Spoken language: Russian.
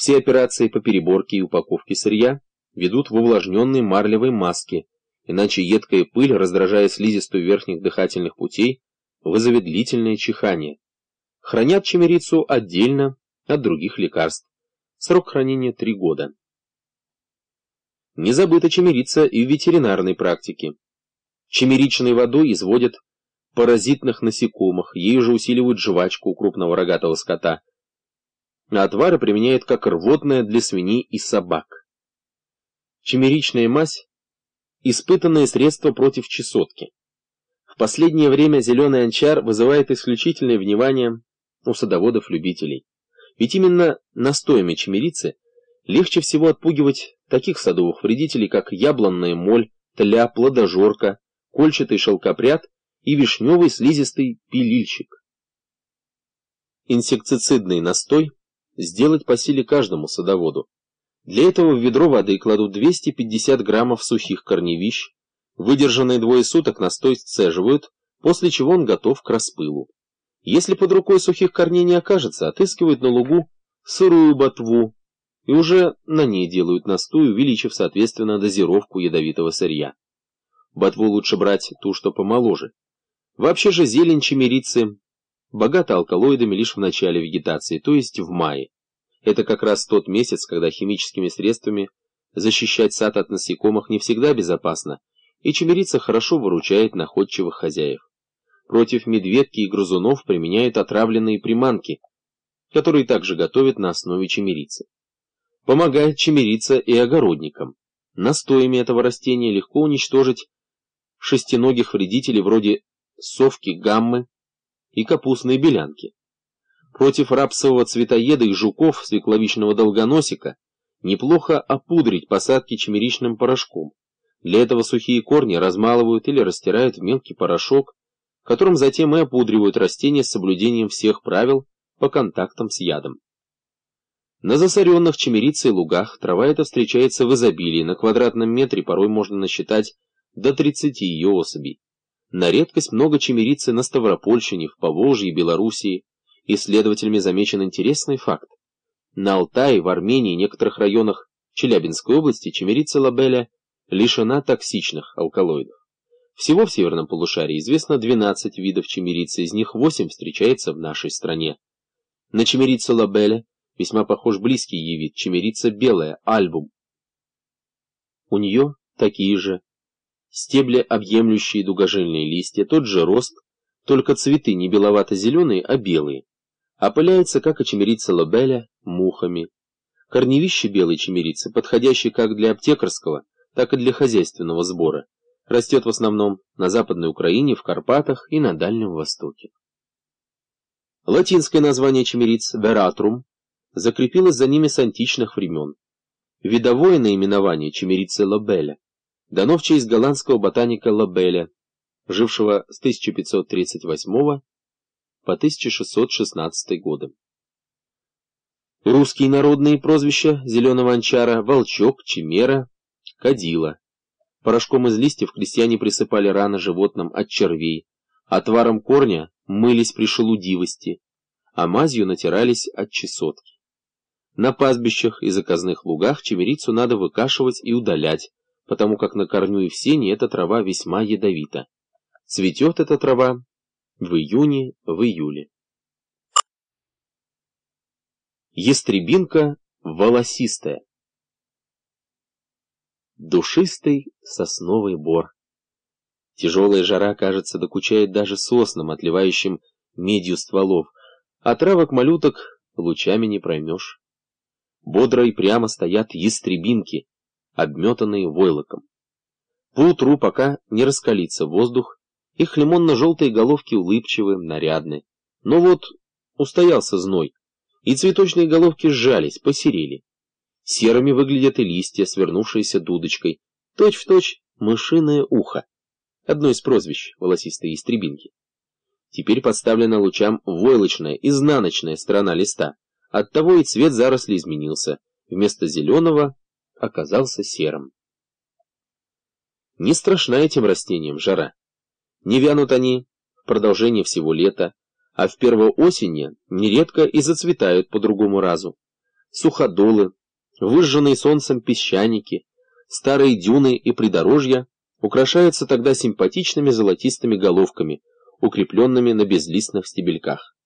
Все операции по переборке и упаковке сырья ведут в увлажненной марлевой маске, иначе едкая пыль, раздражая слизистую верхних дыхательных путей, вызовет длительное чихание. Хранят чемерицу отдельно от других лекарств. Срок хранения 3 года. Не забыта чемерица и в ветеринарной практике. Чемеричной водой изводят паразитных насекомых, ею же усиливают жвачку у крупного рогатого скота. А отвары применяют как рвотное для свиней и собак. Чемеричная мазь – испытанное средство против чесотки. В последнее время зеленый анчар вызывает исключительное внимание у садоводов-любителей. Ведь именно настоями чемерицы легче всего отпугивать таких садовых вредителей, как яблонная моль, тля, плодожорка, кольчатый шелкопряд и вишневый слизистый пилильщик. Инсектицидный настой сделать по силе каждому садоводу. Для этого в ведро воды кладут 250 граммов сухих корневищ, выдержанные двое суток настой сцеживают, после чего он готов к распылу. Если под рукой сухих корней не окажется, отыскивают на лугу сырую ботву и уже на ней делают настой, увеличив, соответственно, дозировку ядовитого сырья. Ботву лучше брать ту, что помоложе. Вообще же зелень чемерицы богата алкалоидами лишь в начале вегетации, то есть в мае. Это как раз тот месяц, когда химическими средствами защищать сад от насекомых не всегда безопасно, и чемерица хорошо выручает находчивых хозяев. Против медведки и грызунов применяют отравленные приманки, которые также готовят на основе чемерицы. Помогает чемерица и огородникам. Настоями этого растения легко уничтожить шестиногих вредителей вроде совки гаммы и капустной белянки. Против рапсового цветоеда и жуков свекловичного долгоносика неплохо опудрить посадки чемеричным порошком. Для этого сухие корни размалывают или растирают в мелкий порошок, которым затем и опудривают растения с соблюдением всех правил по контактам с ядом. На засоренных чемерицей лугах трава эта встречается в изобилии, на квадратном метре порой можно насчитать до 30 ее особей. На редкость много чемерицы на Ставропольщине, в Поволжье, Белоруссии. Исследователями замечен интересный факт. На Алтае, в Армении и некоторых районах Челябинской области чемерица лабеля лишена токсичных алкалоидов. Всего в северном полушарии известно 12 видов чемерицы, из них 8 встречается в нашей стране. На чемерицу лабеля весьма похож близкий ей вид, чемерица белая, альбум. У нее такие же стебли, объемлющие дугожильные листья, тот же рост, только цветы не беловато-зеленые, а белые. Опыляется, как и чемерица лобеля, мухами. Корневище белой чемерицы, подходящее как для аптекарского, так и для хозяйственного сбора, растет в основном на Западной Украине, в Карпатах и на Дальнем Востоке. Латинское название чемериц «вератрум» закрепилось за ними с античных времен. Видовое наименование чемерицы лобеля дано в честь голландского ботаника Лабеля, жившего с 1538 по 1616 годы. Русские народные прозвища зеленого анчара – волчок, чемера, кадила. Порошком из листьев крестьяне присыпали раны животным от червей, отваром корня мылись при шелудивости, а мазью натирались от чесотки. На пастбищах и заказных лугах чемерицу надо выкашивать и удалять, потому как на корню и в сене эта трава весьма ядовита. Цветет эта трава в июне, в июле. Ястребинка волосистая. Душистый сосновый бор. Тяжелая жара, кажется, докучает даже соснам, отливающим медью стволов, а травок малюток лучами не проймешь. Бодро и прямо стоят ястребинки, обметанные войлоком. Поутру, пока не раскалится воздух, их лимонно-желтые головки улыбчивы, нарядны. Но вот устоялся зной, и цветочные головки сжались, посерели. Серыми выглядят и листья, свернувшиеся дудочкой, точь-в-точь точь мышиное ухо. Одно из прозвищ волосистой истребинки. Теперь подставлена лучам войлочная, изнаночная сторона листа. Оттого и цвет заросли изменился. Вместо зеленого оказался серым. Не страшна этим растениям жара. Не вянут они в продолжение всего лета, а в первой осени нередко и зацветают по другому разу. суходолы, выжженные солнцем песчаники, старые дюны и придорожья украшаются тогда симпатичными золотистыми головками, укрепленными на безлистных стебельках.